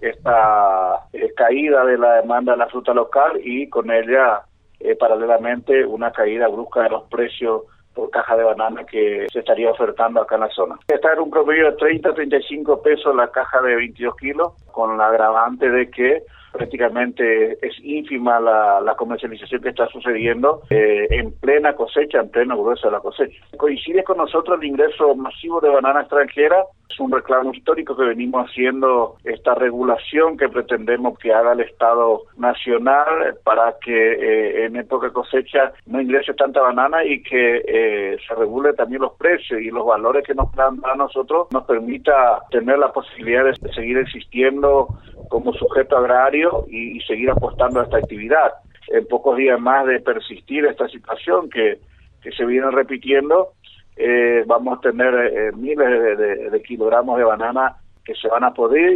esta eh, caída de la demanda de la fruta local y con ella eh, paralelamente una caída brusca de los precios por caja de banana que se estaría ofertando acá en la zona. Está en un promedio de 30 35 pesos la caja de 22 kilos, con la agravante de que prácticamente es ínfima la, comercialización que está sucediendo eh, en plena cosecha, en pleno grueso de la cosecha. Coincide con nosotros el ingreso masivo de banana extranjera, es un reclamo histórico que venimos haciendo esta regulación que pretendemos que haga el Estado Nacional para que eh, en época de cosecha no ingrese tanta banana y que eh, se regule también los precios y los valores que nos dan a nosotros nos permita tener la posibilidad de seguir existiendo como sujeto agrario y, seguir apostando a esta actividad. En pocos días más de persistir esta situación que, que se viene repitiendo, eh, vamos a tener eh, miles de, de kilogramos de banana que se van a poder